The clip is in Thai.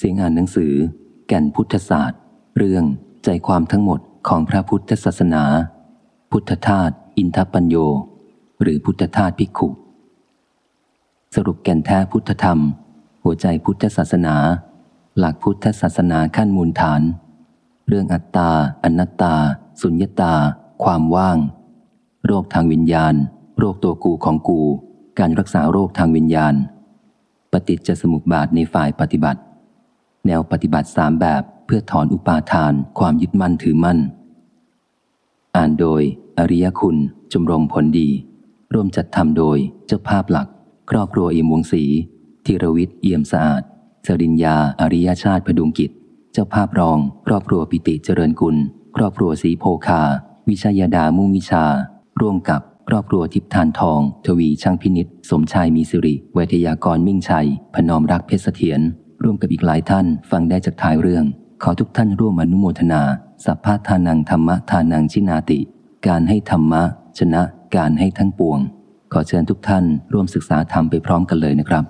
เสียงอ่านหนังสือ แก่นพุทธศาสตร์ เรื่องใจความทั้งหมดของพระพุทธศาสนา พุทธทาสอินทปัญโย หรือพุทธทาสภิกขุ สรุปแก่นแท้พุทธธรรม หัวใจพุทธศาสนา หลักพุทธศาสนาขั้นมูลฐาน เรื่องอัตตา อนัตตา สุญญตา ความว่าง โรคทางวิญญาณ โรคตัวกูของกู การรักษาโรคทางวิญญาณ ปฏิจจสมุปบาทในฝ่ายปฏิบัติ แนวปฏิบัติสามแบบเพื่อถอนอุปาทาน ความยึดมั่นถือมั่น อ่านโดย อริยคุณจมรมผลดี ร่วมจัดทำโดยเจ้าภาพหลัก ครอบครัวเอี่ยมวงศรีธีรวิทย์เอี่ยมสะอาดสริญญาอริยชาติพดุงกิจ เจ้าภาพรอง ครอบครัวปิติเจริญกุล ครอบครัวสีโพคา วิชยดามุ่งวิชา ร่วมกับครอบครัวทิพทานทอง ทวีช่างพินิษสมชายมีสิริเวทยากรมิ่งชัย พนอมรักเพชรเสถียร ร่วมกับอีกหลายท่านฟังได้จากท้ายเรื่อง ขอทุกท่านร่วมอนุโมทนา สัพพะทานังธรรมะทานังชินาติ การให้ธรรมะ ชนะ การให้ทั้งปวง ขอเชิญทุกท่านร่วมศึกษาธรรมไปพร้อมกันเลยนะครับ